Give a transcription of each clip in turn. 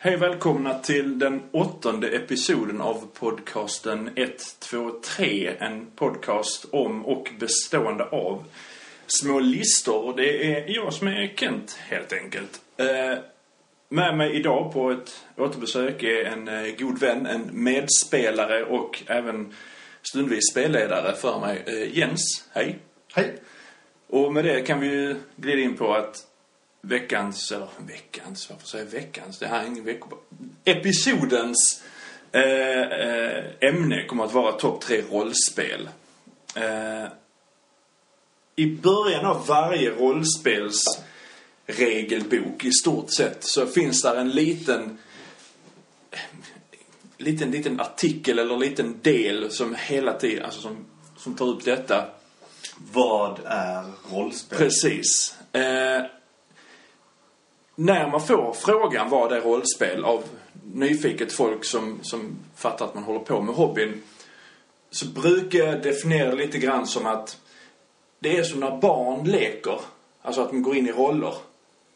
Hej välkomna till den åttonde episoden av podcasten 123. En podcast om och bestående av små listor. Och det är jag som är Kent helt enkelt. Eh, med mig idag på ett återbesök är en eh, god vän, en medspelare och även stundvis spelledare för mig. Eh, Jens, hej. Hej. Och med det kan vi ju glida in på att veckans, eller veckans, varför säger jag veckans? Det här är ingen vecko... Episodens eh, eh, ämne kommer att vara topp tre rollspel. Eh, I början av varje rollspelsregelbok i stort sett så finns där en liten liten, liten artikel eller liten del som hela tiden, alltså som, som tar upp detta. Vad är rollspel? Precis. Eh, när man får frågan vad är rollspel av nyfiket folk som, som fattar att man håller på med hobbyn så brukar jag definiera det lite grann som att det är som när barn leker. Alltså att de går in i roller.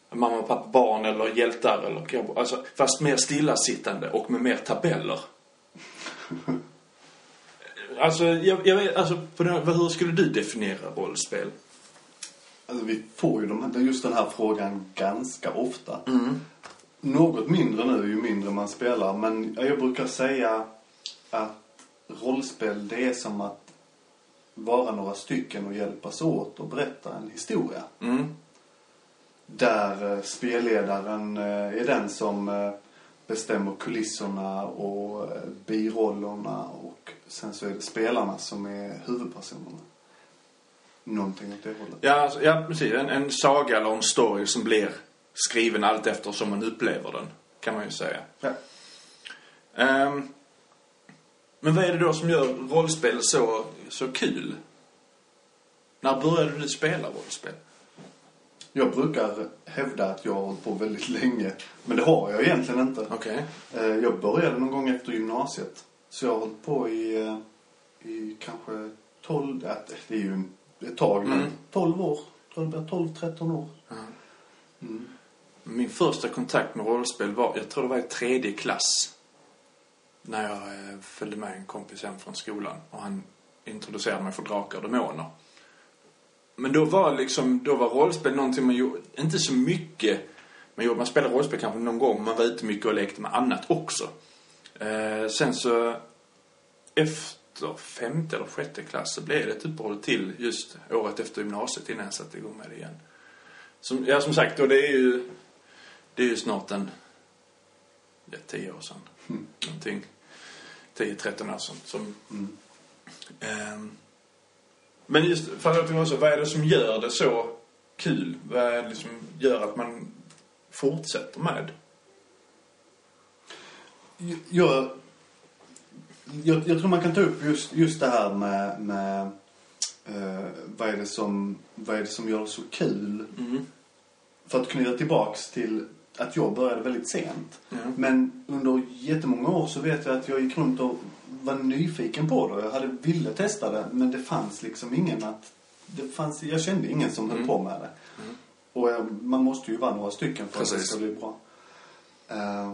Mamma, pappa, barn eller hjältar eller. Alltså, fast mer stillasittande och med mer tabeller. alltså, jag, jag vet, alltså, på den, hur skulle du definiera rollspel? Alltså, vi får ju de, just den här frågan ganska ofta. Något mindre nu ju mindre man spelar. Men jag brukar säga att rollspel det är som att vara några stycken och hjälpas åt och berätta en historia. Mm. Där eh, spelledaren eh, är den som eh, bestämmer kulisserna och birollerna och sen så är det spelarna som är huvudpersonerna. Någonting åt det hållet. Ja, alltså, ja precis. En, en saga eller en story som blir skriven allt eftersom man upplever den. Kan man ju säga. Ja. Ehm, men vad är det då som gör rollspel så, så kul? När började du spela rollspel? Jag brukar hävda att jag har hållit på väldigt länge. Men det har jag egentligen inte. Okej. Eh, Jag började någon gång efter gymnasiet. Så jag har hållit på i, eh, i kanske 12, ja, det är ju en- ett tag men Mm. 12 år. Tror det blir 12-13 år. Mm. Min första kontakt med rollspel var, jag tror det var i tredje klass. När jag eh, följde med en kompis hem från skolan och han introducerade mig för drakar och demoner. Men då var liksom, då var rollspel någonting man gjorde, inte så mycket. Man, gjorde, man spelade rollspel kanske någon gång, men man var ute mycket och lekte med annat också. Eh, sen så, efter femte eller sjätte klass så blev det ett uppehåll till just året efter gymnasiet innan jag satte igång med det igen. Som, ja, som sagt, och det är ju, det är ju snart en, ja, tio år sedan. Mm. Någonting. 10-13 år sedan. Som, Mm. ehm, men just för att också, vad är det som gör det så kul? Vad är det som gör att man fortsätter med? Jag, jag, jag tror man kan ta upp just, just det här med, med eh, vad, är det som, vad är det som gör det så kul. Mm. För att knyta tillbaks till att jag började väldigt sent. Ja. Men under jättemånga år så vet jag att jag gick runt och var nyfiken på det. Jag hade ville testa det men det fanns liksom ingen att... Det fanns, jag kände ingen som höll Mm. på med det. Mm. Och eh, man måste ju vara några stycken för att det Precis. ska bli bra. Eh,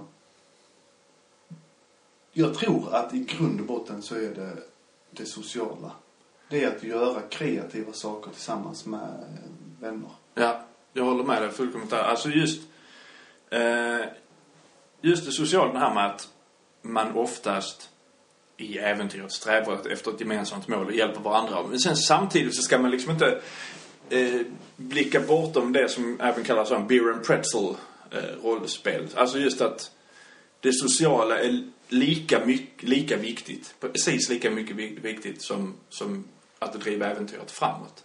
jag tror att i grund och botten så är det det sociala. Det är att göra kreativa saker tillsammans med vänner. Ja, jag håller med dig fullkomligt där. Alltså just, eh, just det sociala det här med att man oftast i äventyret strävar efter ett gemensamt mål och hjälper varandra. Men sen samtidigt så ska man liksom inte eh, blicka bortom det som även kallas en beer and pretzel eh, rollspel. Alltså just att det sociala är lika, mycket, lika viktigt, precis lika mycket vik- viktigt som, som att driva äventyret framåt.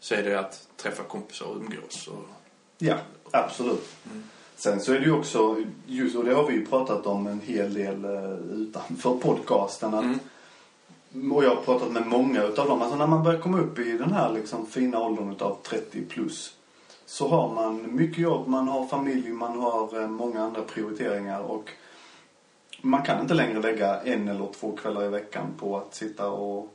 Så är det att träffa kompisar och umgås. Och, Ja, absolut. Sen så är det ju också, just, och det har vi ju pratat om en hel del eh, utanför podcasten. Att, Och jag har pratat med många utav dem. Alltså när man börjar komma upp i den här liksom fina åldern utav 30 plus. Så har man mycket jobb, man har familj, man har eh, många andra prioriteringar. Och man kan inte längre lägga en eller två kvällar i veckan på att sitta och,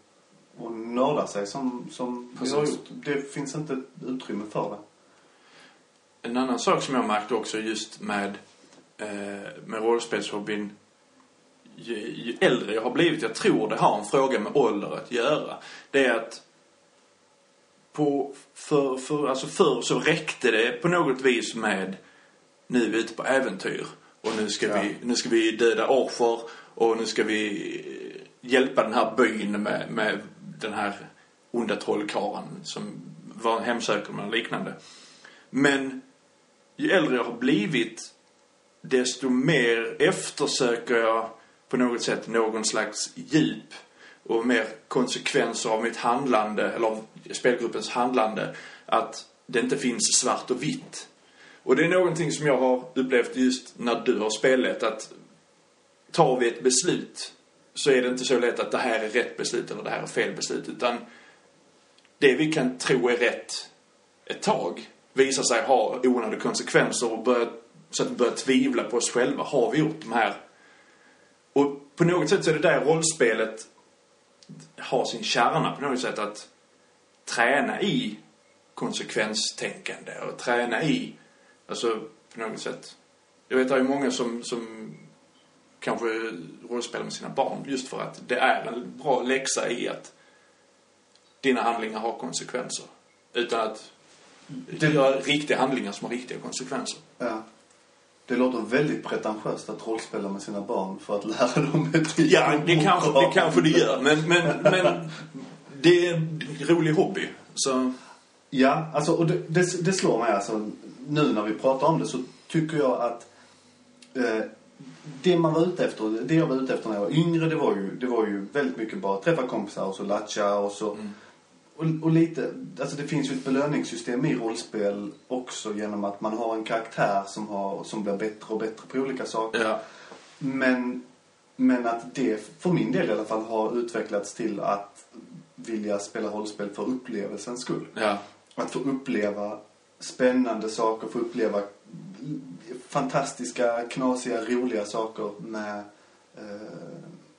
och nörda sig som, som vi har gjort. Det finns inte utrymme för det. En annan sak som jag märkte också just med eh, med rollspelshobbyn ju, ju äldre jag har blivit, jag tror det har en fråga med ålder att göra. Det är att på, för, för, alltså förr så räckte det på något vis med nu är vi ute på äventyr och nu ska, Ja. vi, nu ska vi döda offer och nu ska vi eh, hjälpa den här byn med, med den här onda trollkarlen som var hemsöker och liknande. Men ju äldre jag har blivit desto mer eftersöker jag på något sätt någon slags djup och mer konsekvenser av mitt handlande, eller av spelgruppens handlande. Att det inte finns svart och vitt. Och det är någonting som jag har upplevt just när du har spelat att tar vi ett beslut så är det inte så lätt att det här är rätt beslut eller det här är fel beslut. Utan det vi kan tro är rätt ett tag visar sig ha onödiga konsekvenser och börja, så att vi börjar tvivla på oss själva. Har vi gjort de här? Och på något sätt så är det där rollspelet har sin kärna på något sätt att träna i konsekvenstänkande och träna i, alltså på något sätt. Jag vet att det är många som, som kanske rollspelar med sina barn just för att det är en bra läxa i att dina handlingar har konsekvenser. Utan att Det- göra riktiga handlingar som har riktiga konsekvenser. Ja. Det låter väldigt pretentiöst att rollspela med sina barn för att lära dem etik Ja, det kanske det, kanske det gör. Men, men, men det är en rolig hobby. Så, Ja, alltså, och det, det, det slår mig alltså, nu när vi pratar om det så tycker jag att eh, det man var ute efter, det jag var ute efter när jag var yngre, det var ju, det var ju väldigt mycket bara träffa kompisar och så latcha och så. Och, och lite, alltså det finns ju ett belöningssystem i rollspel också genom att man har en karaktär som, har, som blir bättre och bättre på olika saker. ja. Men, men att det, för min del i alla fall, har utvecklats till att vilja spela rollspel för upplevelsens skull. Ja. Att få uppleva spännande saker, få uppleva fantastiska, knasiga, roliga saker med, eh,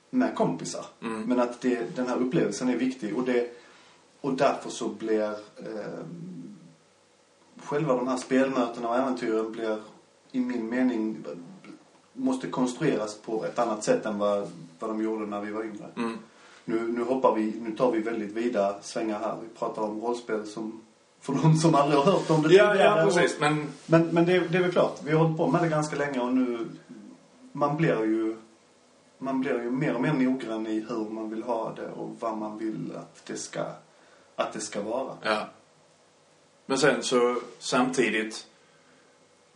med kompisar. Mm. Men att det, den här upplevelsen är viktig och, det, och därför så blir eh, själva de här spelmötena och äventyren blir i min mening måste konstrueras på ett annat sätt än vad, vad de gjorde när vi var yngre. Mm. Nu, nu hoppar vi, nu tar vi väldigt vida svängar här. Vi pratar om rollspel som, för de som aldrig har hört om det Ja, ja, Och- precis. Men Men, men det, det är väl klart, vi har hållit på med det ganska länge och nu, man blir ju, man blir ju mer och mer noggrann i hur man vill ha det och vad man vill att det ska, att det ska vara. Ja. Men sen så samtidigt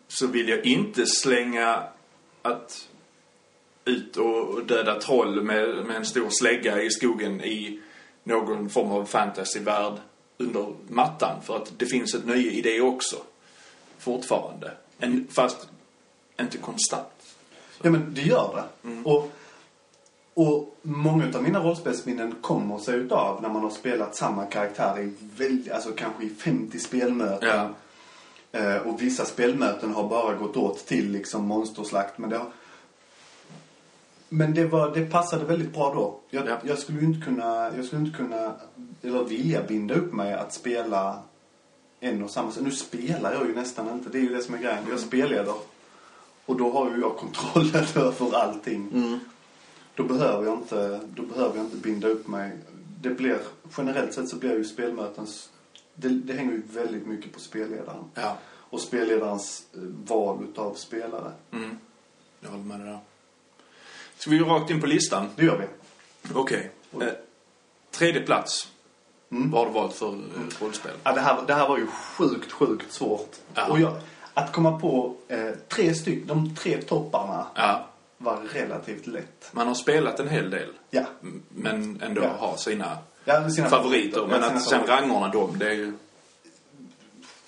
så vill jag inte slänga att ut och döda troll med, med en stor slägga i skogen i någon form av fantasyvärld under mattan. För att det finns ett nöje i det också. Fortfarande. En, fast inte konstant. Ja men det gör det. Och, och många av mina rollspelsminnen kommer sig utav när man har spelat samma karaktär i väldigt, alltså kanske i 50 spelmöten. Ja. Eh, och vissa spelmöten har bara gått åt till liksom monsterslakt. Men det, har... men det, var, det passade väldigt bra då. Jag, Ja. jag skulle inte kunna, jag skulle inte kunna, eller vilja binda upp mig att spela en och samma. Nu spelar jag ju nästan inte, det är ju det som är grejen. Jag spelleder. Och då har ju jag kontrollen över allting. Mm. Då behöver jag inte, då behöver jag inte binda upp mig. Det blir, generellt sett så blir ju spelmötens, det, det hänger ju väldigt mycket på spelledaren. Ja. Och spelledarens eh, val utav spelare. Mm. Jag håller med dig där. Ska vi gå rakt in på listan? Det gör vi. Okej. Eh, tredje plats. Mm. Vad har du valt för eh, rollspel? Ja, det, här, det här var ju sjukt, sjukt svårt. Ja. Och jag, att komma på eh, tre stycken, de tre topparna Ja. var relativt lätt. Man har spelat en hel del. Ja. Men ändå Ja. har sina ja sina favoriter. Ja, Men att sen favoriter. rangordna dem, det är ju...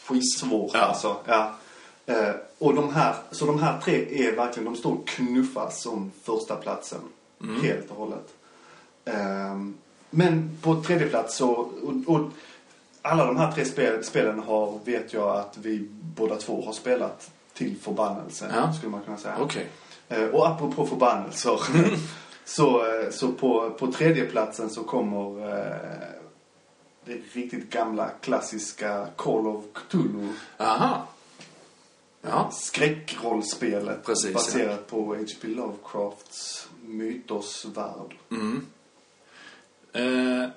skitsvårt Ja. alltså. Ja. Eh, och de här, så de här tre är verkligen, de står och knuffas som första platsen Mm. Helt och hållet. Ehm, men på tredje plats så, och, och alla de här tre spel, spelen har, vet jag att vi båda två har spelat till förbannelse, Ja. skulle man kunna säga. Okej. Eh, och apropå förbannelser. så eh, så på, på tredje platsen så kommer eh, det riktigt gamla klassiska Call of Cthulhu. Aha. Ja. Skräckrollspelet Precis, baserat på H.P. Lovecrafts mytosvärld. Eh,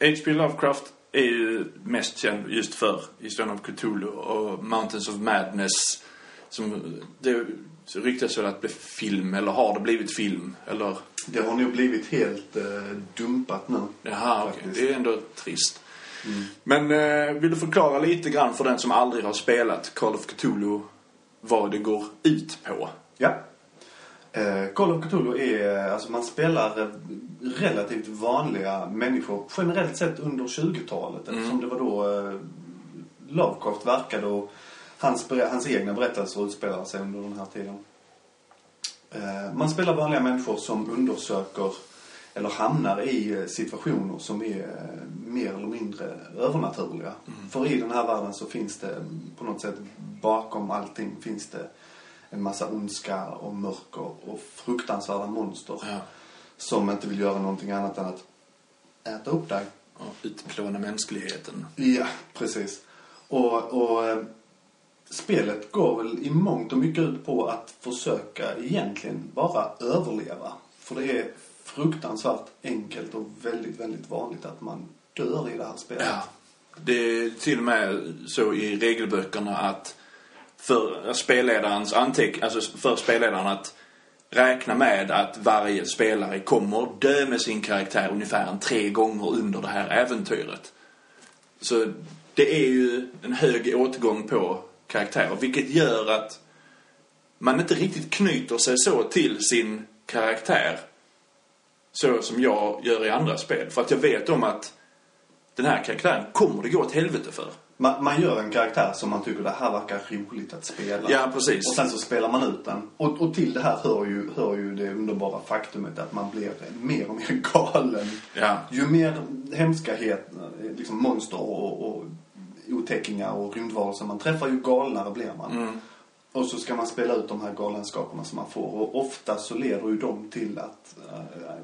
H.P. Lovecraft är ju mest känd just för Historien av Cthulhu och Mountains of Madness. Som det ryktas väl att blir film, eller har det blivit film? Eller, Det har nog blivit helt eh, dumpat nu. jaha. Faktiskt. Det är ändå trist. Men eh, vill du förklara lite grann för den som aldrig har spelat Call of Cthulhu vad det går ut på? Ja. Eh, Call of Cthulhu är, alltså man spelar eh, relativt vanliga människor generellt sett under 20-talet eftersom det var då eh, Lovecraft verkade och hans, hans egna berättelser utspelade sig under den här tiden. Eh, man spelar vanliga människor som undersöker eller hamnar i eh, situationer som är eh, mer eller mindre övernaturliga. För i den här världen så finns det mm, på något sätt bakom allting finns det en massa ondska och mörker och fruktansvärda monster Ja. som inte vill göra någonting annat än att äta upp dig. Och utplåna mänskligheten. Ja, precis. Och, och eh, spelet går väl i mångt och mycket ut på att försöka egentligen bara överleva. För det är fruktansvärt enkelt och väldigt, väldigt vanligt att man dör i det här spelet. Ja. Det är till och med så i regelböckerna att för spelledarens anteck alltså för spelledaren att räkna med att varje spelare kommer dö med sin karaktär ungefär en tre gånger under det här äventyret. Så det är ju en hög återgång på karaktärer vilket gör att man inte riktigt knyter sig så till sin karaktär så som jag gör i andra spel. För att jag vet om att den här karaktären kommer det gå åt helvete för. Man, man gör en karaktär som man tycker det här verkar roligt att spela. Ja, precis. Och sen så spelar man ut den. Och, och till det här hör ju, hör ju det underbara faktumet att man blir mer och mer galen. Ja. Ju mer hemskahet, liksom monster och, och otäckingar och rymdvarelser man träffar, ju galnare blir man. Mm. Och så ska man spela ut de här galenskaperna som man får. Och ofta så leder ju de till att... eh,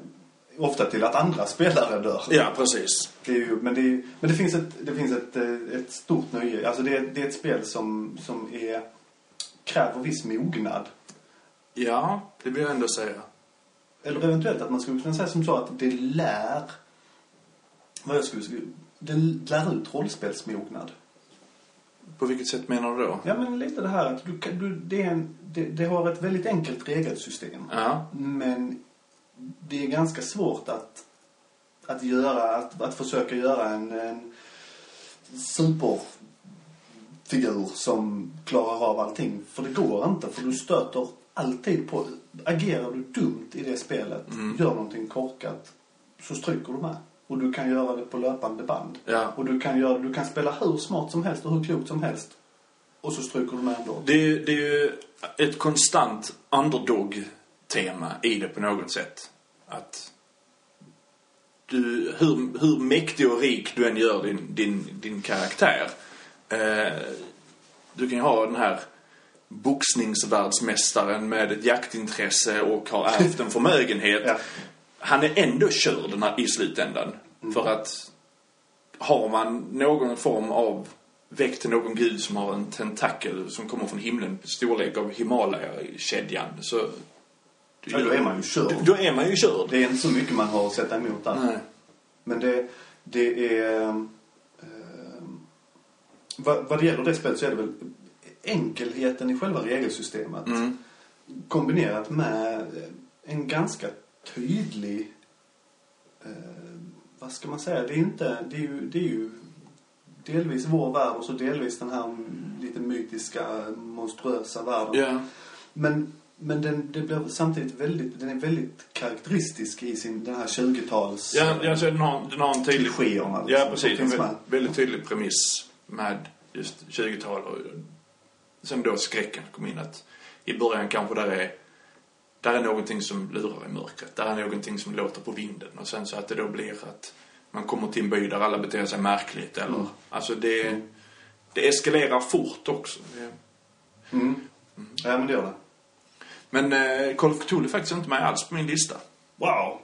ofta till att andra spelare dör. Ja, precis. Det ju, men det, ju- men det finns, ett, det finns ett, eh, ett stort nöje. Alltså det, är- det är ett spel som, som är, kräver viss mognad. Ja, det vill jag ändå säga. Eller eventuellt att man skulle kunna säga som så att det lär... Vad jag skulle. Det lär ut rollspelsmognad. På vilket sätt menar du då? Ja, men lite det här att du, du, det, är en, det, det har ett väldigt enkelt regelsystem. Ja. Men det är ganska svårt att, att göra, att, att försöka göra en, en superfigur som klarar av allting. För det går inte, för du stöter alltid på, agerar du dumt i det spelet, gör någonting korkat, så stryker du med. Och du kan göra det på löpande band. Ja. Och du kan, göra, du kan spela hur smart som helst och hur klokt som helst. Och så stryker du med ändå. Det, är det är ju ett konstant underdog-tema i det på något sätt. Att du, hur, hur mäktig och rik du än gör din, din, din karaktär. Eh, du kan ju ha den här boxningsvärldsmästaren med ett jaktintresse och har ärvt en förmögenhet. Ja. Han är ändå körd i slutändan. För att har man någon form av väck till någon gud som har en tentakel som kommer från himlen, storlek av Himalaya-kedjan, så... Ja, då är man ju körd. Då, då är man ju körd. Det är inte så mycket man har att sätta emot där. Nej. Men det, det är... Eh, vad, vad det gäller det spelet så är det väl enkelheten i själva regelsystemet Mm. kombinerat med en ganska tydlig... Eh, vad ska man säga? Det är inte... Det är ju, det är ju delvis vår värld och så delvis den här lite mytiska, monstruösa världen. Ja. Men, men den, det blir samtidigt väldigt, den är väldigt karaktäristisk i sin, den här 20-tals... Ja, ja så den, har, den har en tydlig... Klichéerna, Ja, precis. En finns väldigt, tydlig premiss med just 20-tal och sen då skräcken kom in att i början kanske där är där är någonting som lurar i mörkret. Där är någonting som låter på vinden. Och sen så att det då blir att man kommer till en by där alla beter sig märkligt eller... Mm. Alltså det... Det eskalerar fort också. Det- Mm. Ja, men det gör det. Men eh, Call of Cthulhu är faktiskt inte med alls på min lista. Wow!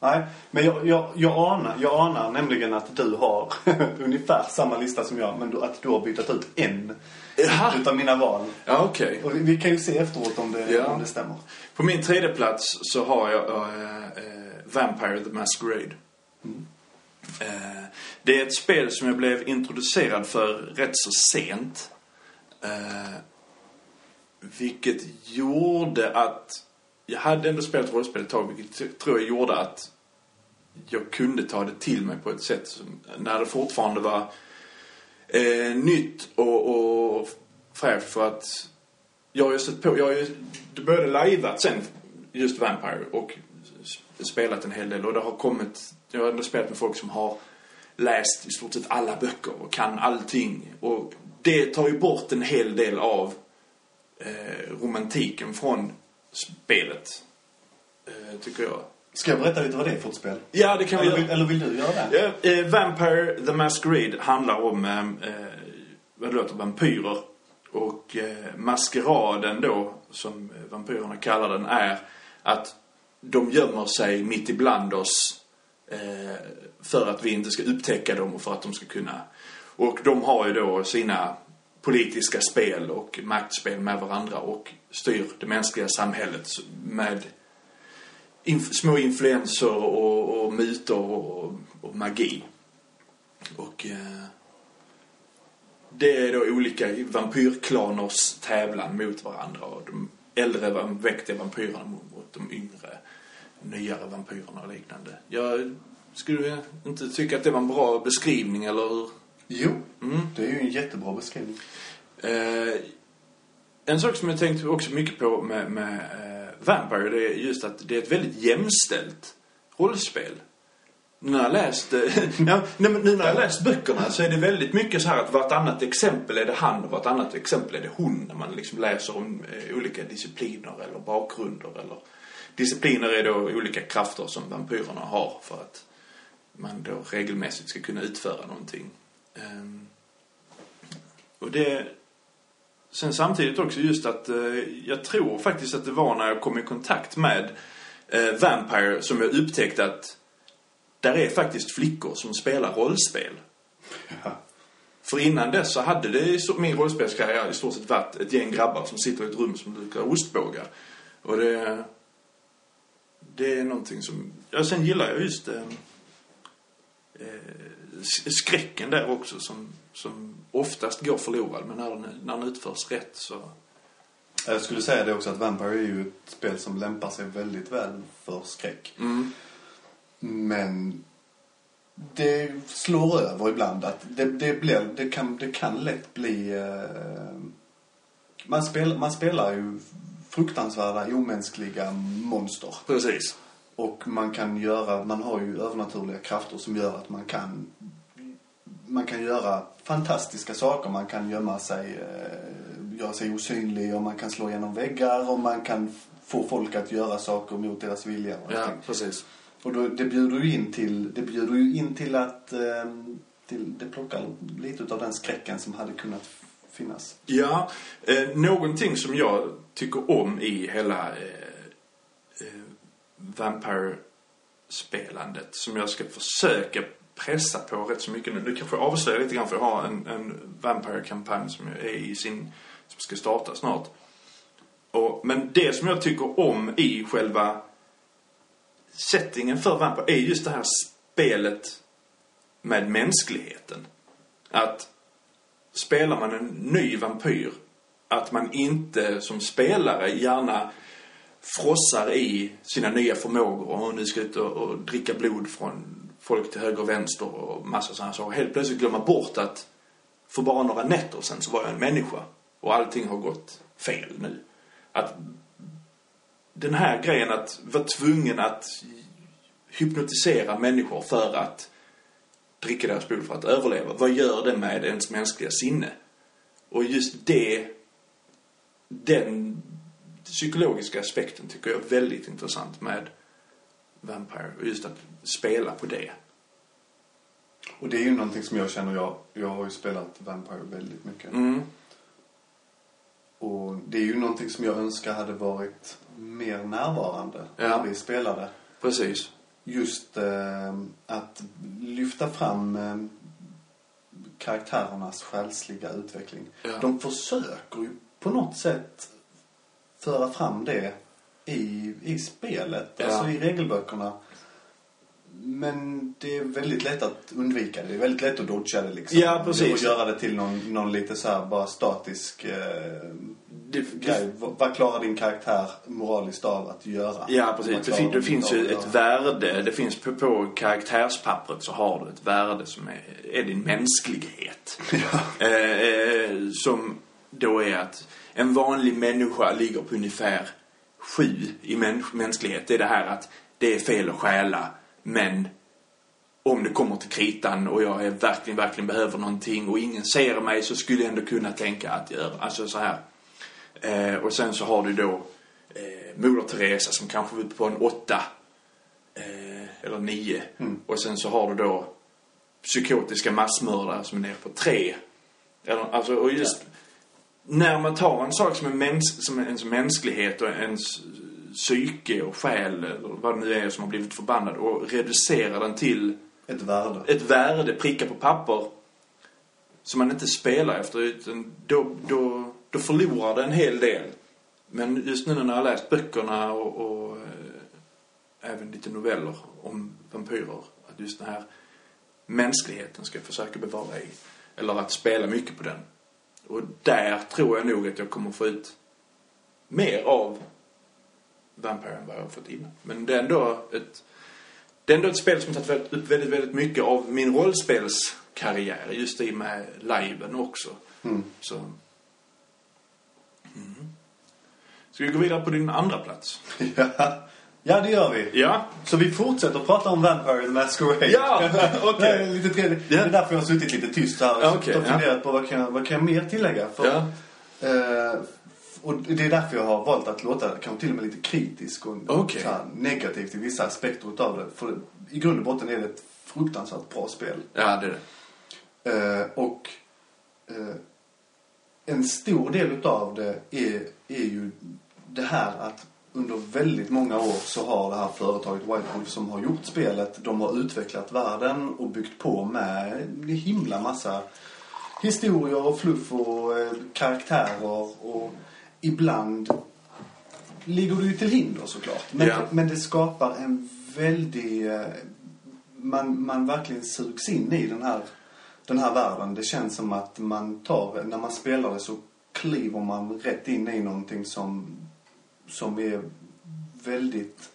Nej, men jag, jag, jag, anar, jag anar nämligen att du har ungefär samma lista som jag, men du, att du har bytt ut en Jaha. utav mina val. Ja, okej. Och vi, kan ju se efteråt om det, Ja. om det stämmer. På min tredje plats så har jag eh, eh, Vampire the Masquerade. Eh, det är ett spel som jag blev introducerad för rätt så sent. Vilket gjorde att jag hade ändå spelat rollspel ett tag, vilket tror jag gjorde att jag kunde ta det till mig på ett sätt som, när det fortfarande var eh, nytt och, och fräscht. För att jag har ju sett på, jag har ju det började lajvat sen just Vampire och spelat en hel del. Och det har kommit, jag har ändå spelat med folk som har läst i stort sett alla böcker och kan allting. Och det tar ju bort en hel del av eh, romantiken från spelet. Eh, tycker jag. Ska jag berätta lite vad det är för ett spel? Ja, det kan vi Eller göra. vill, eller vill du göra det? Ja, eh, Vampire the Masquerade handlar om, eh, eh, vad det låter, vampyrer. Och eh, maskeraden då, som vampyrerna kallar den, är att de gömmer sig mitt ibland oss eh, för att vi inte ska upptäcka dem och för att de ska kunna... Och de har ju då sina politiska spel och maktspel med varandra och styr det mänskliga samhället med inf små influenser och, och myter och, och magi. Och eh, det är då olika vampyrklaners tävlan mot varandra. Och de äldre väckte vampyrerna mot de yngre, nyare vampyrerna och liknande. Jag skulle inte tycka att det var en bra beskrivning, eller hur? Jo, Mm. det är ju en jättebra beskrivning. Eh, en sak som jag tänkt också mycket på med, med eh, Vampire, det är just att det är ett väldigt jämställt rollspel. När jag läst, eh, ja, nej, nu när jag läst böckerna så är det väldigt mycket så här att vartannat exempel är det han och vartannat exempel är det hon. När man liksom läser om eh, olika discipliner eller bakgrunder eller discipliner är då olika krafter som vampyrerna har för att man då regelmässigt ska kunna utföra någonting. Ehm, och det... Sen samtidigt också just att eh, jag tror faktiskt att det var när jag kom i kontakt med eh, Vampire som jag upptäckte att där är faktiskt flickor som spelar rollspel. Ja. För innan dess så hade det min rollspelskarriär i stort sett varit ett gäng grabbar som sitter i ett rum som lukar ostbågar. Och det... Det är någonting som... Ja, sen gillar jag just eh, eh, s- skräcken där också som, som oftast går förlorad. Men när den, när den utförs rätt så... Jag skulle säga det också att Vampire är ju ett spel som lämpar sig väldigt väl för skräck. Mm. Men det slår över ibland. Att det, det, blir, det, kan, det kan lätt bli... Eh, man, spel, man spelar ju fruktansvärda, omänskliga monster. Precis. Och man kan göra, man har ju övernaturliga krafter som gör att man kan man kan göra fantastiska saker. Man kan gömma sig, eh, göra sig osynlig och man kan slå igenom väggar och man kan få folk att göra saker mot deras vilja. Och, Ja, precis. och då, det bjuder ju in till, det bjuder ju in till att eh, till, det plockar lite av den skräcken som hade kunnat finnas. Ja, eh, någonting som jag tycker om i hela eh, Vampire-spelandet som jag ska försöka pressa på rätt så mycket nu. Nu kanske jag avslöjar lite grann för jag har en, en Vampire-kampanj som är i sin, som ska starta snart. Och, men det som jag tycker om i själva settingen för Vampire är just det här spelet med mänskligheten. Att spelar man en ny vampyr att man inte som spelare gärna frossar i sina nya förmågor och nu ska ut och, och dricka blod från folk till höger och vänster och massa sådana saker. Helt plötsligt glömma bort att för bara några nätter sedan så var jag en människa och allting har gått fel nu. Att den här grejen att vara tvungen att hypnotisera människor för att dricka deras blod för att överleva. Vad gör det med ens mänskliga sinne? Och just det, den psykologiska aspekten tycker jag är väldigt intressant med Vampire. Och just att spela på det. Och det är ju någonting som jag känner, jag, jag har ju spelat Vampire väldigt mycket. Mm. Och det är ju någonting som jag önskar hade varit mer närvarande Ja. när vi spelade. Precis. just eh, att lyfta fram eh, karaktärernas själsliga utveckling. Ja. De försöker ju på något sätt föra fram det i, i spelet, Ja. alltså i regelböckerna. Men det är väldigt lätt att undvika det. Det är väldigt lätt att dodga det liksom. Ja, precis. Och göra det till någon, någon lite så här bara statisk eh, Det, grej. Vad, vad klarar din karaktär moraliskt av att göra? Ja, precis. Det, fin, det finns ju ett värde. Det finns på, på karaktärspappret så har du ett värde som är, är din mänsklighet. Ja. Eh, eh, som då är att en vanlig människa ligger på ungefär sju i mäns mänsklighet. Det är det här att det är fel att stjäla, men om det kommer till kritan och jag är verkligen, verkligen behöver någonting och ingen ser mig så skulle jag ändå kunna tänka att göra, alltså så här. Eh, och sen så har du då eh, Moder Teresa som kanske är uppe på en åtta eh, eller nio. Och sen så har du då psykotiska massmördare som är nere på tre. Eller, alltså, och just när man tar en sak som, är mäns, som ens mänsklighet och ens psyke och själ eller vad det nu är som har blivit förbannad och reducerar den till Ett värde. ett värde, pricka på papper som man inte spelar efter utan då, då, då förlorar det en hel del. Men just nu när jag har läst böckerna och, och eh, även lite noveller om vampyrer, att just den här mänskligheten ska jag försöka bevara i. Eller att spela mycket på den. Och där tror jag nog att jag kommer få ut mer av Vampire än vad jag har fått innan. Men det är ändå ett det är ändå ett spel som har tagit upp väldigt, väldigt mycket av min rollspelskarriär. Just i med liven också. Mm. Så... Mm. Ska vi gå vidare på din andra plats? Ja. Ja, det gör vi. Ja. Så vi fortsätter prata om Vampire the Masquerade. Ja, okej. Det är lite trevligt. Ja. Det är därför jag har suttit lite tyst här och Ja, okej, och funderat på vad kan, jag, vad kan jag mer tillägga. För, Ja. eh, och det är därför jag har valt att låta kanske till och med lite kritisk och så här, negativ till vissa aspekter utav det. För i grund och botten är det ett fruktansvärt bra spel. Ja, det är det. Eh, och eh, en stor del utav det är, är ju det här att under väldigt många år så har det här företaget White Wolf som har gjort spelet, de har utvecklat världen och byggt på med en himla massa historier och fluff och eh, karaktärer och ibland ligger det ju till hinder såklart. Men, Ja. men det skapar en väldig... eh, Man, man verkligen sugs in i den här, den här världen. Det känns som att man tar, när man spelar det så kliver man rätt in i någonting som, som är väldigt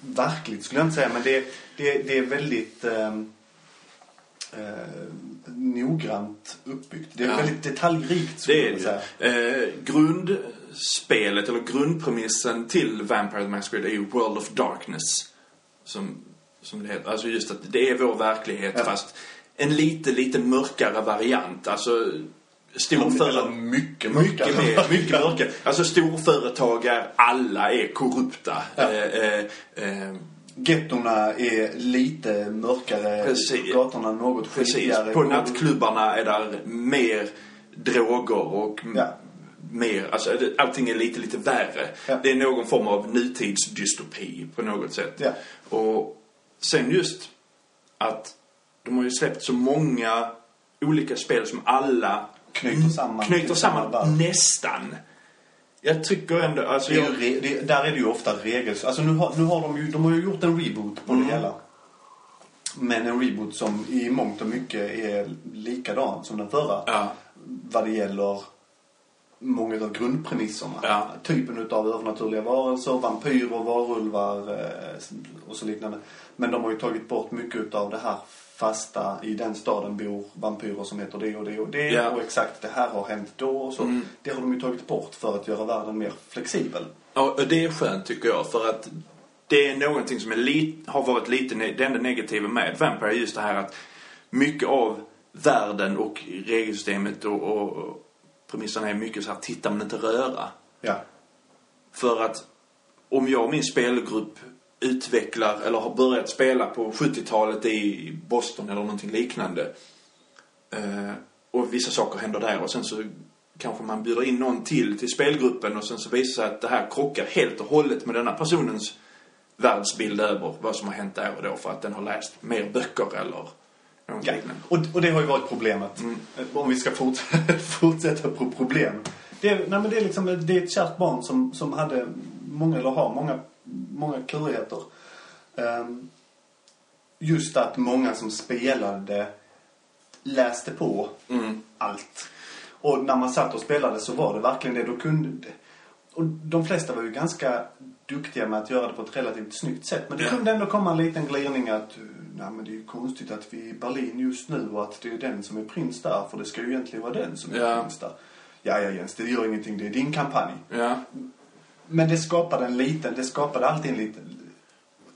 verkligt skulle jag inte säga. Men det, det, det är väldigt eh, eh, noggrant uppbyggt. Det är Ja. väldigt detaljrikt skulle Det är det säga. Eh, grundspelet, eller grundpremissen till Vampire the Masquerade är ju World of Darkness. Som, som det heter. Alltså just att det är vår verklighet Ja. fast en lite, lite mörkare variant. Alltså storföretag... mycket Mycket mer, mycket mörkare. Alltså storföretag är, alla är korrupta. Ja. Eh, eh, eh, Gettorna är lite mörkare. Precis. Gatorna något skitigare. På nattklubbarna är där mer droger och Ja. mer, alltså allting är lite, lite värre. Ja. Det är någon form av nutidsdystopi på något sätt. Ja. Och sen just att de har ju släppt så många olika spel som alla Knyter samman knyter samman nästan. Jag tycker ändå, alltså jag, re- det, där är det ju ofta regel... Alltså nu har, nu har de ju, de har ju gjort en reboot på Mm. det hela. Men en reboot som i mångt och mycket är likadan som den förra. ja, Vad det gäller många av grundpremisserna. Ja. Typen utav övernaturliga varelser, vampyrer, varulvar eh, och så liknande. Men de har ju tagit bort mycket utav det här fasta, i den staden bor vampyrer som heter det och det och det. Ja. Och exakt det här har hänt då och så. Mm. Det har de ju tagit bort för att göra världen mer flexibel. Ja, och det är skönt tycker jag för att det är någonting som är lit, har varit lite, det enda negativa med Vampire är just det här att mycket av världen och regelsystemet och, och, och är mycket så här, titta men inte röra. Ja. För att om jag och min spelgrupp utvecklar eller har börjat spela på 70-talet i Boston eller någonting liknande. Eh, och vissa saker händer där och sen så kanske man bjuder in någon till till spelgruppen och sen så visar sig att det här krockar helt och hållet med denna personens världsbild över vad som har hänt där och då för att den har läst mer böcker eller Ja. Och, och det har ju varit problemet. Om vi ska fortsätta, fortsätta på problem. Det är, nej men det är liksom det är ett kärt barn som, som hade många, eller har många, många klurigheter. Ehm, just att många som spelade läste på Mm. allt. Och när man satt och spelade så var det verkligen det. Då kunde och de flesta var ju ganska duktiga med att göra det på ett relativt snyggt sätt. Men det Ja. kunde ändå komma en liten glidning att nej men det är ju konstigt att vi är i Berlin just nu och att det är den som är prins där. För det ska ju egentligen vara den som är Ja. prins där. Ja, ja Jens, det gör ingenting. Det är din kampanj. Ja. Men det skapade en liten, det skapade alltid en liten...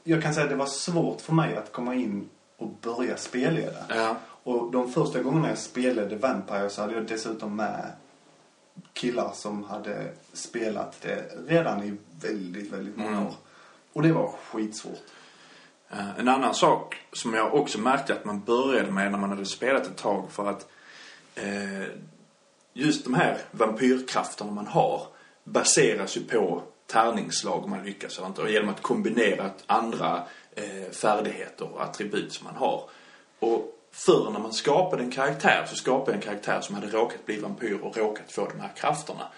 Jag kan säga att det var svårt för mig att komma in och börja spelleda. Ja. Och de första gångerna jag spelade Vampire så hade jag dessutom med killar som hade spelat det redan i väldigt, väldigt många Mm. år. Och det var skitsvårt. Eh, En annan sak som jag också märkte att man började med när man hade spelat ett tag för att eh, just de här vampyrkrafterna man har baseras ju på tärningsslag om man lyckas eller inte och genom att kombinera andra eh, färdigheter och attribut som man har. Och förr när man skapade en karaktär så skapade jag en karaktär som hade råkat bli vampyr och råkat få de här krafterna.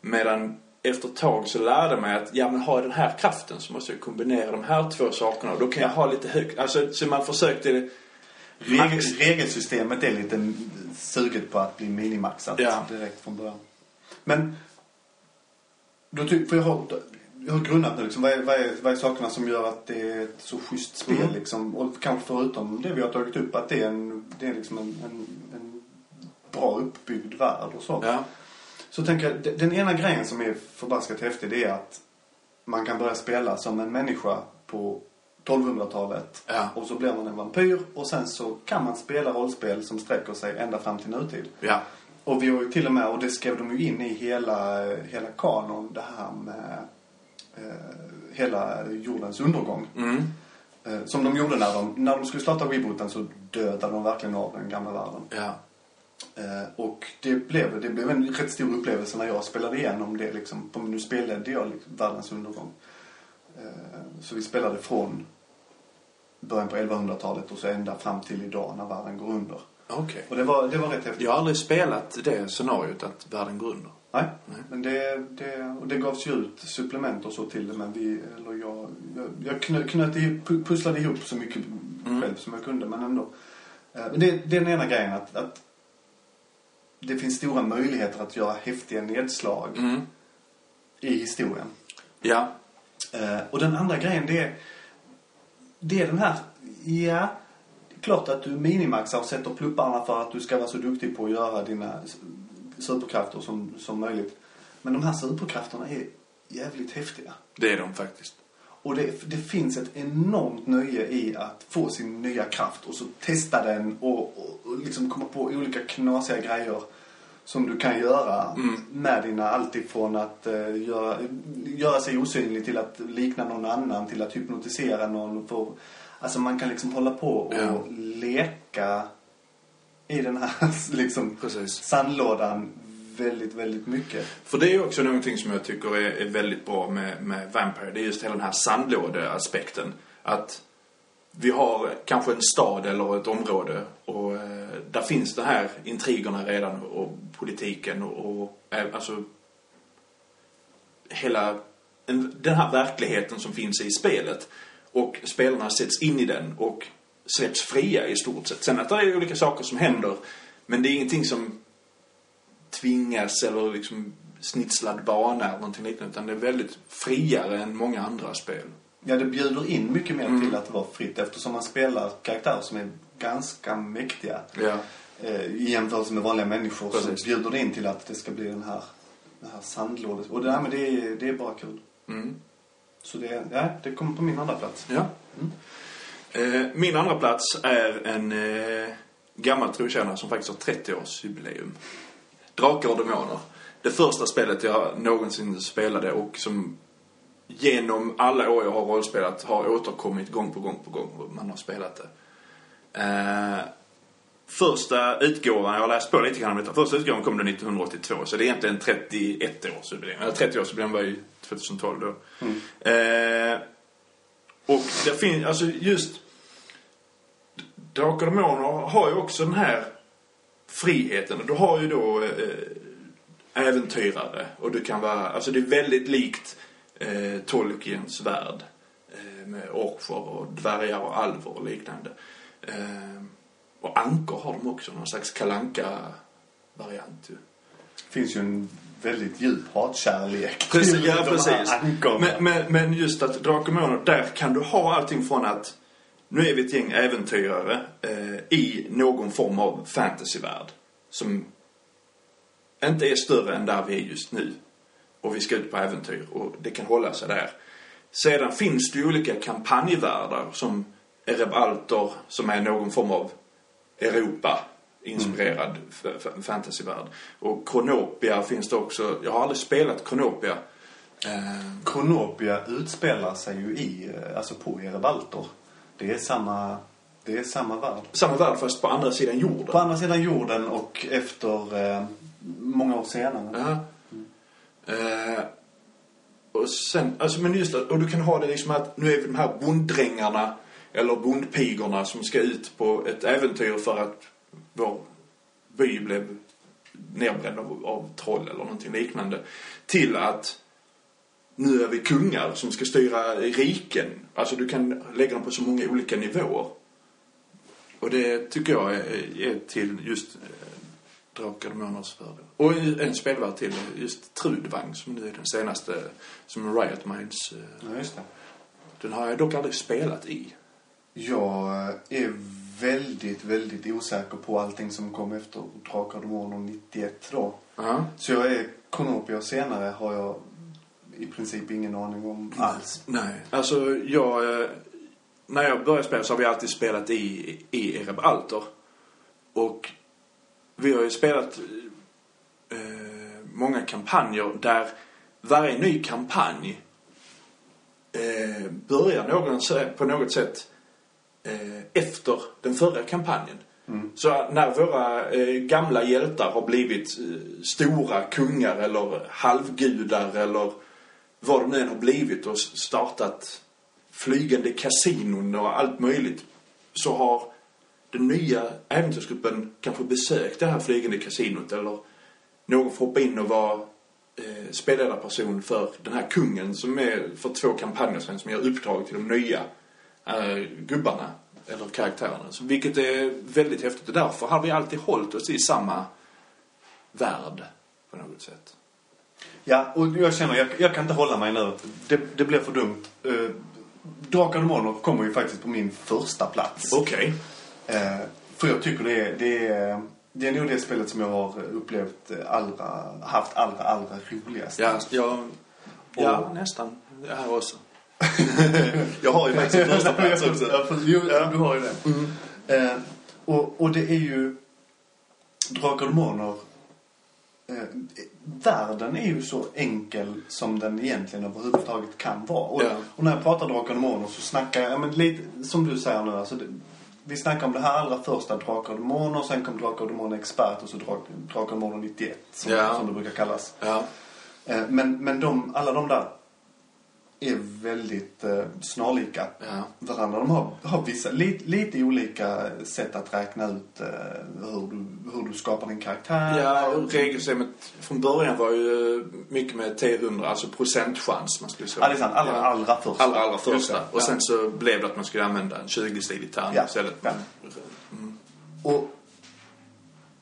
Medan efter ett tag så lärde jag mig att, ja men har jag den här kraften så måste jag kombinera de här två sakerna och då kan jag ha lite högt, alltså så man försökte Regel, regelsystemet är lite suget på att bli minimaxat Ja. direkt från början. Men då ty, för jag har, jag har grunnat nu liksom, vad är, vad, är, vad är sakerna som gör att det är ett så schysst spel Mm. liksom? Och kanske förutom det vi har tagit upp att det är en, det är liksom en, en, en bra uppbyggd värld och så. Ja. Så tänker jag, de- den ena grejen som är förbaskat häftig det är att man kan börja spela som en människa på 1200-talet. Ja. Och så blir man en vampyr och sen så kan man spela rollspel som sträcker sig ända fram till nutid. Ja. Och vi har ju till och med, och det skrev de ju in i hela, hela kanon, det här med eh, hela jordens undergång. Mm. Eh, som de gjorde när de, när de skulle starta rebooten så dödade de verkligen av den gamla världen. Ja. Eh, och det blev, det blev en rätt stor upplevelse när jag spelade igenom det liksom. På, nu spelade jag liksom världens undergång. Eh, så vi spelade från början på 1100-talet och så ända fram till idag när världen går under. Okej. Och det var, det var rätt häftigt. Jag har aldrig spelat det scenariot att världen går under. Nej, Nej. men det, det, och det gavs ju ut supplement och så till det. Men vi, eller jag, jag, jag knöt, ihop, pu- pusslade ihop så mycket Mm. själv som jag kunde. Men ändå. Eh, Men det, det är den ena grejen att, att det finns stora möjligheter att göra häftiga nedslag Mm. i historien. Ja. Eh, och den andra grejen det är, det är den här, ja, klart att du minimaxar och sätter plupparna för att du ska vara så duktig på att göra dina superkrafter som, som möjligt. Men de här superkrafterna är jävligt häftiga. Det är de faktiskt. Och det, det finns ett enormt nöje i att få sin nya kraft och så testa den och, och, och liksom komma på olika knasiga grejer som du kan göra Mm. med dina alltifrån att eh, göra, göra sig osynlig till att likna någon annan till att hypnotisera någon. För, alltså man kan liksom hålla på och Ja. leka i den här liksom Precis. sandlådan väldigt, väldigt mycket. För det är också någonting som jag tycker är, är väldigt bra med, med Vampire. Det är just hela den här sandlådeaspekten. Att vi har kanske en stad eller ett område och eh, där finns de här intrigerna redan och politiken och, och eh, alltså hela en, den här verkligheten som finns i spelet. Och spelarna sätts in i den och släpps fria i stort sett. Sen att det är olika saker som händer. Men det är ingenting som tvingas eller liksom snitslad bana eller någonting liknande. Utan det är väldigt friare än många andra spel. Ja, det bjuder in mycket mer Mm. till att vara fritt eftersom man spelar karaktärer som är ganska mäktiga. Ja. Eh, I jämförelse med vanliga människor Precis. så bjuder det in till att det ska bli den här, den här sandlådet. Och det, här, men det, är, det är bara kul. Mm. Så det, ja, det kommer på min andra plats. Ja. Eh, min andra plats är en eh, gammal trotjänare som faktiskt har 30-årsjubileum. Drakar och Demoner. Det första spelet jag någonsin spelade och som genom alla år jag har rollspelat har återkommit gång på gång på gång man har spelat det. Eh, första utgåvan, jag har läst på lite grann om detta. Första utgåvan kom då 1982 så det är egentligen 31 årsjubileum. Eller 30-årsjubileum var ju 2012 då. Eh, Och det finns, alltså just Drakar och Demoner har ju också den här friheten. Du har ju då eh, äventyrare och du kan vara, alltså det är väldigt likt eh, Tolkiens värld. Eh, med orcher och dvärgar och alver och liknande. Eh, och ankor har de också, någon slags kalanka variant ju. Det finns ju en väldigt djup hatkärlek Precis, ja, precis. Men, men, men just att Drakomoner, där kan du ha allting från att nu är vi ett gäng äventyrare eh, i någon form av fantasyvärld. Som inte är större än där vi är just nu. Och vi ska ut på äventyr och det kan hålla sig där. Sedan finns det ju olika kampanjvärldar som Ereb Altor som är någon form av Europa inspirerad f- fantasyvärld. Och Chronopia finns det också. Jag har aldrig spelat Chronopia. Eh, Chronopia utspelar sig ju i, eh, alltså på Erebaltor. Det är samma, det är samma värld. samma värld fast på andra sidan jorden. På andra sidan jorden och efter eh, många år senare. Ja. Eh, och sen, alltså men just och du kan ha det liksom att nu är vi de här bonddrängarna eller bondpigorna som ska ut på ett äventyr för att vår by blev nedbränd av, av troll eller någonting liknande. Till att nu är vi kungar som ska styra riken. Alltså du kan lägga dem på så många olika nivåer. Och det tycker jag är, är till just eh, Drakar och Demoners fördel. Och en spelvärld till, just Trudvang som nu är den senaste, som Riot Minds. eh, Ja, just det. Den har jag dock aldrig spelat i. Jag är väldigt, väldigt osäker på allting som kom efter Drakar och Demoner 91 då. Ja. Så jag är Chronopia och senare har jag i princip ingen aning om alls. Nej, alltså jag... eh, När jag började spela så har vi alltid spelat i, i Ereb Alter. Och vi har ju spelat eh, många kampanjer där varje ny kampanj eh, börjar någon, på något sätt Eh, efter den förra kampanjen. Så när våra eh, gamla hjältar har blivit eh, stora kungar eller halvgudar eller vad de nu än har blivit och startat flygande kasinon och allt möjligt så har den nya äventyrsgruppen kanske besökt det här flygande kasinot eller någon får hoppa in och vara eh, spelledarperson för den här kungen som är för två kampanjer sedan som ger uppdrag till de nya eh, gubbarna eller karaktärerna. Så, vilket är väldigt häftigt och därför har vi alltid hållit oss i samma värld på något sätt. Ja, och jag känner, jag, jag kan inte hålla mig nu. Det, det blir för dumt. Uh, Drakar och Demoner kommer ju faktiskt på min första plats. Okej. Eh, för jag tycker det är, det är, det är nog det spelet som jag har upplevt allra, haft allra, allra roligast. Ja, ja, ja nästan. Det här också. jag har ju faktiskt en första plats också. Ja, för, jo, du har ju det. Eh, och, och det är ju Drakar och Demoner. Eh, världen är ju så enkel som den egentligen överhuvudtaget kan vara. Och, Ja. och när jag pratar Drakar och Demoner så snackar jag, ja, men lite som du säger nu, alltså det, vi snackar om det här allra första Drakar och Demoner, sen kom Drakar och Demoner Expert och så Drak, Drakar och Demoner 91 som, Ja. som det brukar kallas. Ja. Eh, men men de, alla de där är väldigt eh, snarlika Ja. varandra. De har, har vissa, lite, lite olika sätt att räkna ut eh, hur, du, hur du skapar din karaktär. Ja, och regelsystemet från början var ju mycket med T100, alltså procentchans man skulle säga. Ja, det är sant. Allra, allra första. Allra, allra första. det. Och Ja. sen så blev det att man skulle använda en 20-sidig tärning Ja. istället. Ja. Och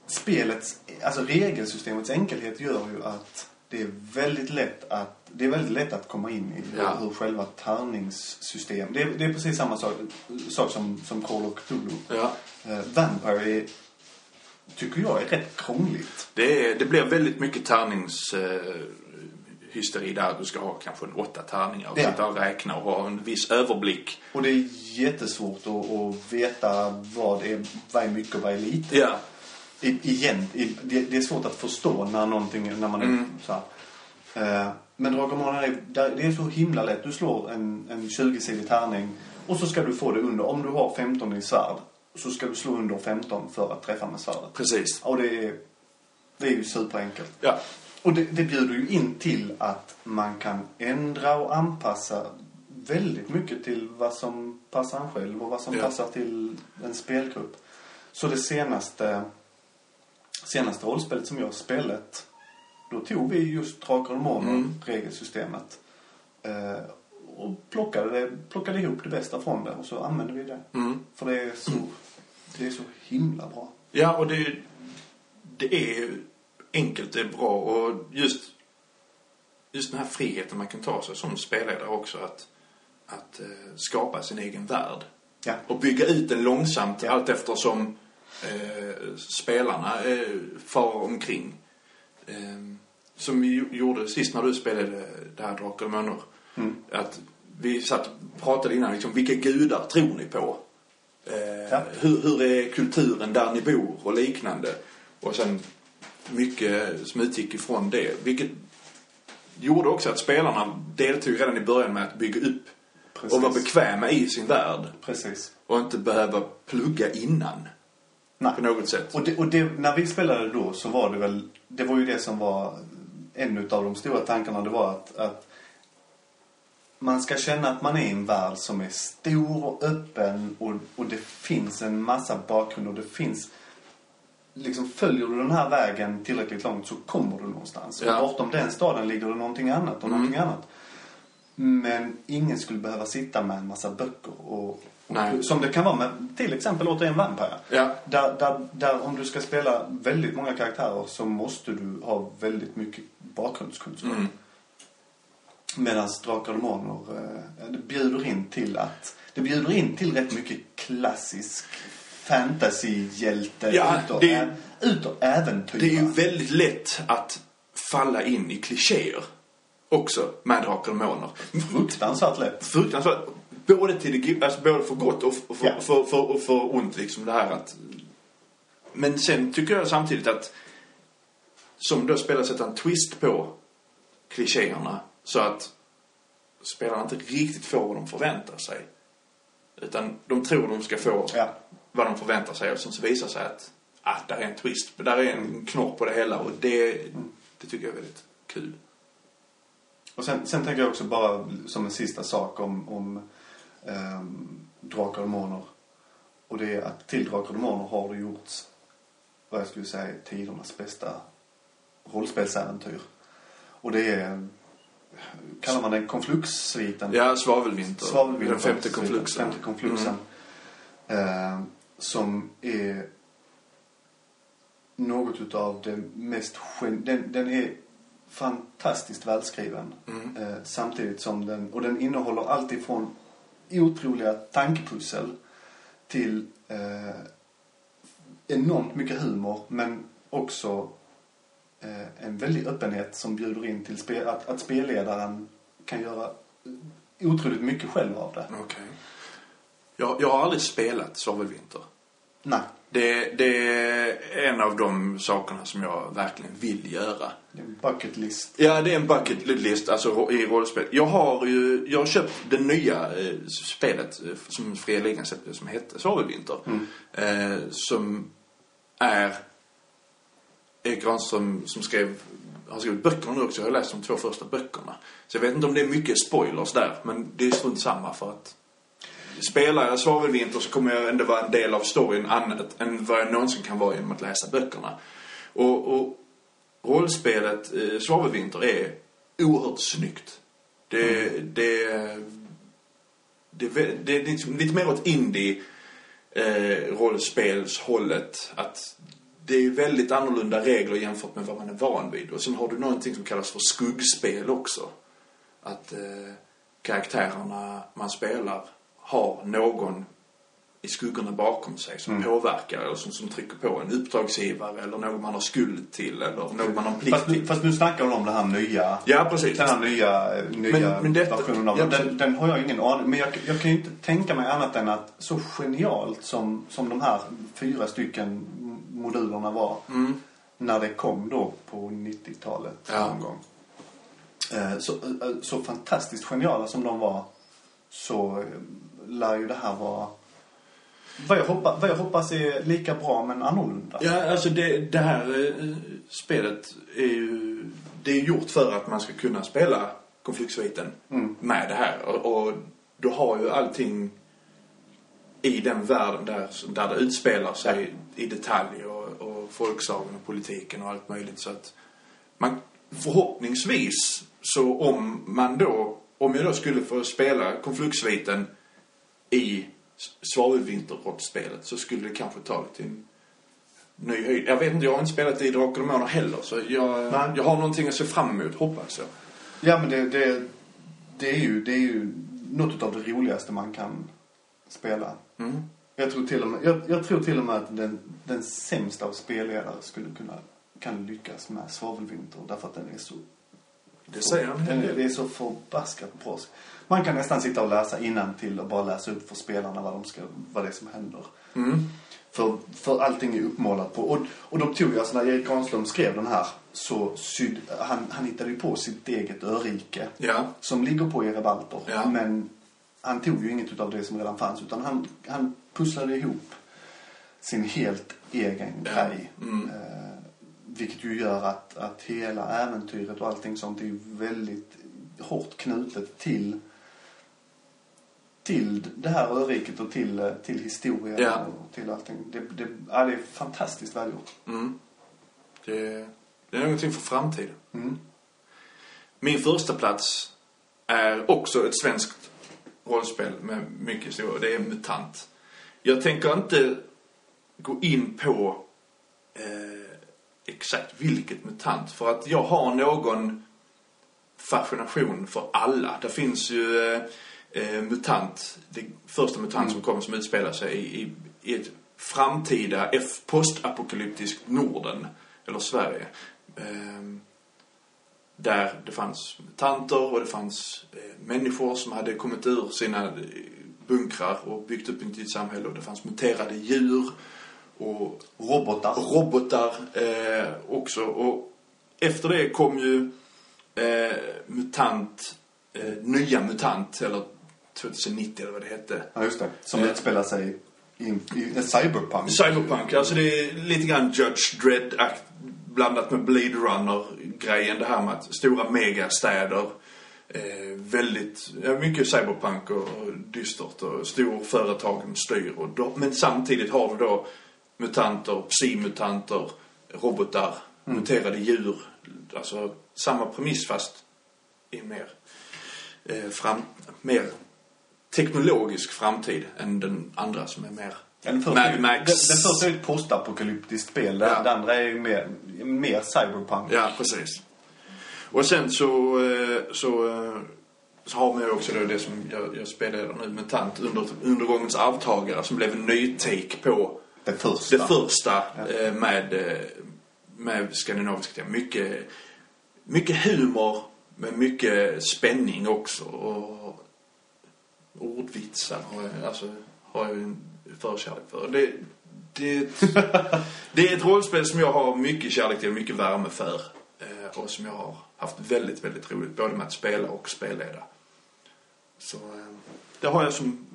spelets, alltså regelsystemets enkelhet gör ju att det är väldigt lätt att det är väldigt lätt att komma in i Ja. hur själva tärningssystem. Det är, det är precis samma sak, sak som, som Call of Cthulhu. Ja. Eh, Vampire är, tycker jag är rätt krångligt. Det, är, det blir väldigt mycket tärningshysteri eh, hysteri där. Du ska ha kanske en åtta tärningar och Ja. sitta och räkna och ha en viss överblick. Och det är jättesvårt att, att veta vad är, vad är mycket och vad är lite. Ja. I, igen, i, det, det är svårt att förstå när någonting, när man är Mm. så här. Eh, men Demoner är, det är så himla lätt. Du slår en, en 20-sidig tärning och så ska du få det under. Om du har 15 i svärd så ska du slå under 15 för att träffa med svärdet. Precis. Och det är, det är ju superenkelt. Ja. Och det, det bjuder ju in till att man kan ändra och anpassa väldigt mycket till vad som passar en själv och vad som Ja. passar till en spelgrupp. Så det senaste, senaste rollspelet som jag spelat, då tog vi just Drakar och Demoner, Mm. regelsystemet. Eh, och plockade, det, plockade ihop det bästa från det och så använde vi det. Mm. För det är så, det är så himla bra. Ja, och det, det är enkelt, det är bra och just, just den här friheten man kan ta sig som spelledare också att, att eh, skapa sin egen värld. Ja. Och bygga ut den långsamt Ja. allt eftersom eh, spelarna eh, far omkring. Eh, som vi gjorde sist när du spelade det här Drakar och Demoner. Mm. Att vi satt och pratade innan, liksom, vilka gudar tror ni på? Eh, Ja. hur, hur är kulturen där ni bor och liknande? Och sen mycket som utgick ifrån det. Vilket gjorde också att spelarna deltog redan i början med att bygga upp Precis. och vara bekväma i sin värld. Precis. Och inte behöva plugga innan Nej. på något sätt. Och, det, och det, när vi spelade då så var det väl, det var ju det som var en utav de stora tankarna. Det var att, att man ska känna att man är i en värld som är stor och öppen och, och det finns en massa bakgrund och det finns liksom följer du den här vägen tillräckligt långt så kommer du någonstans. Ja. Och bortom den staden ligger det någonting annat och Mm. någonting annat. Men ingen skulle behöva sitta med en massa böcker och, Nej. som det kan vara med till exempel återigen Vampire. Ja. Där, där, där om du ska spela väldigt många karaktärer så måste du ha väldigt mycket bakgrundskunskap. Mm. Medan Drakar och Demoner eh, det bjuder in till att det bjuder in till rätt mycket klassisk fantasyhjälte Ja, ut, och det- ä- ut och äventyra. Det är ju väldigt lätt att falla in i klichéer också med Drakar och Demoner. fruktansvärt lätt. fruktansvärt. Både till alltså både för gott och för, Ja. för, för, och för ont liksom det här att... Men sen tycker jag samtidigt att som då spelar sätta en twist på klichéerna så att spelarna inte riktigt får vad de förväntar sig. Utan de tror de ska få Ja. vad de förväntar sig och sen så visar sig att ah, där är en twist. Där är en knorr på det hela och det, det tycker jag är väldigt kul. Och sen, sen tänker jag också bara som en sista sak om, om um, Drakar och Demoner. Och det är att till Drakar och Demoner har det gjorts vad jag skulle säga tidernas bästa rollspelsäventyr. Och det är, kallar man den konfluxsviten? Ja, Svavelvinter. Svavelvinter. Den femte konfluxen. Femte konfluxen. Eh, som är något utav det mest den, den är fantastiskt välskriven. Mm. Eh, samtidigt som den, och den innehåller allt ifrån otroliga tankepussel till eh, enormt mycket humor men också eh, en väldig öppenhet som bjuder in till spe, att, att spelledaren kan göra otroligt mycket själv av det. Okej. Jag, jag har aldrig spelat Svavelvinter. Nej, Det, det är en av de sakerna som jag verkligen vill göra. det är en bucket list. Ja, det är en bucket list, alltså i rollspel. Jag har ju, jag har köpt det nya eh, spelet eh, som Fria Ligan släppte som hette Svavelvinter. Eh, som är Erik Granström som skrev, har skrivit böckerna nu också. Jag har läst de två första böckerna. Så jag vet inte om det är mycket spoilers där, men det är strunt samma för att Spelar jag Svavelvinter så kommer jag ändå vara en del av storyn annat än vad jag någonsin kan vara genom att läsa böckerna. Och, och rollspelet eh, Svavelvinter är oerhört snyggt. Det, det, det, det, det är liksom lite mer åt indie eh, rollspelshållet. Att det är väldigt annorlunda regler jämfört med vad man är van vid. Och sen har du någonting som kallas för skuggspel också. Att eh, karaktärerna man spelar har någon i skuggorna bakom sig som påverkar eller som, som trycker på en uppdragsgivare eller någon man har skuld till eller någon man har plikt Fast, nu- till. fast nu snackar hon om den här nya Ja, precis. Den här nya, nya Men- men detta- versionen av ja, den, den har jag ingen aning Men jag, jag kan ju inte tänka mig annat än att så genialt som, som de här fyra stycken modulerna var Mm. när det kom då på 90-talet Ja. någon gång. Eh, Så, eh, så fantastiskt geniala som de var så eh, lär ju det här vara vad jag, hoppas, vad jag hoppas är lika bra men annorlunda. Ja, alltså det, det här eh, spelet är ju... Det är gjort för att man ska kunna spela konfliktsviten Mm. med det här. Och, och du har ju allting i den världen där, där det utspelar sig i detalj och, och folksagan och politiken och allt möjligt. Så att man, förhoppningsvis så om man då, om jag då skulle få spela konfliktsviten i svavelvinterrottsspelet så skulle det kanske ta det till en ny höjd. Jag vet inte, jag har inte spelat i Drakar och Demoner heller så jag, Nej. jag har någonting att se fram emot, hoppas jag. Ja, men det, det, det, är ju, det är ju något av det roligaste man kan spela. Mm. Jag tror till och med, jag, jag tror till och med att den, den sämsta av spelledare skulle kunna kan lyckas med Svavelvinter därför att den är så Det säger hel den. Det är så förbaskat bra. Man kan nästan sitta och läsa till och bara läsa upp för spelarna vad, de ska, vad det är som händer. Mm. För, för allting är uppmålat på. Och, och då tog jag, alltså när Erik Granström skrev den här så syd, han, han hittade ju på sitt eget örike. Ja. Som ligger på Erebaltor. Ja. Men han tog ju inget av det som redan fanns utan han, han pusslade ihop sin helt egen Ja. grej. Mm. Eh, vilket ju gör att, att hela äventyret och allting sånt är ju väldigt hårt knutet till till det här öriket och till, eh, till historien Ja. och till allting. Det, det, ja, det är fantastiskt välgjort. Mm. Det, det är någonting för framtiden. Mm. Min första plats är också ett svenskt rollspel med mycket historia. Det är MUTANT. Jag tänker inte gå in på eh, exakt vilket MUTANT. För att jag har någon fascination för alla. Det finns ju eh, eh, MUTANT, det första MUTANT som kommer som utspelar sig i, i, i ett framtida postapokalyptiskt Norden, eller Sverige. Ehm, där det fanns mutanter och det fanns eh, människor som hade kommit ur sina eh, bunkrar och byggt upp ett nytt samhälle och det fanns muterade djur och Robotar. robotar eh, också. Och efter det kom ju eh, MUTANT, eh, nya MUTANT, eller 2090 eller vad det hette. Ja, just det. Som Eh. utspelar sig i, i cyberpunk. Cyberpunk, alltså det är lite grann Judge Dredd akt blandat med Blade Runner-grejen. Det här med att stora megastäder, eh, väldigt, mycket cyberpunk och, och dystert och storföretagen styr. Och då, men samtidigt har du då mutanter, psimutanter, robotar, muterade djur. Alltså samma premiss fast i mer, eh, fram, mer teknologisk framtid än den andra som är mer Ja, den första, är Mad Max. Den, den första är ett postapokalyptiskt spel. Den, Ja. den andra är mer, mer cyberpunk. Ja, precis. Och sen så, eh, så, eh, så har man ju också då det som jag, jag spelar nu med Tant, under, Undergångens arvtagare, som blev en ny take på Det första. det första eh, med, med skandinaviska tema. Mycket, mycket humor, men mycket spänning också. Och ordvitsar har jag, alltså, har jag en förkärlek för. Det, det, det är ett rollspel som jag har mycket kärlek till och mycket värme för. Eh, och som jag har haft väldigt, väldigt roligt både med att spela och spelleda. Så eh, det har jag som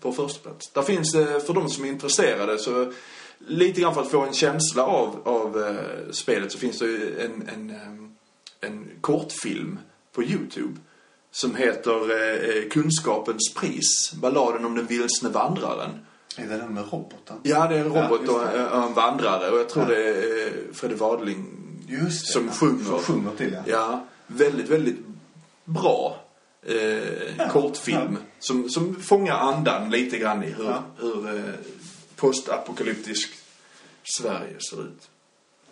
på första plats. Där finns för de som är intresserade, så lite grann för att få en känsla av, av eh, spelet så finns det en, en, en kortfilm på Youtube som heter eh, eh, Kunskapens pris, balladen om den vilsne vandraren. Är det den med roboten? Ja, det är en Ja, robot och det. en, och en vandrare och jag tror Ja. det är Fredde Wadling Just det. som ja. sjunger. Sjunger till, ja. Ja, väldigt, väldigt bra eh, kortfilm. ja. Som, som fångar andan lite grann i hur, Ja. hur eh, postapokalyptisk Sverige ser ut.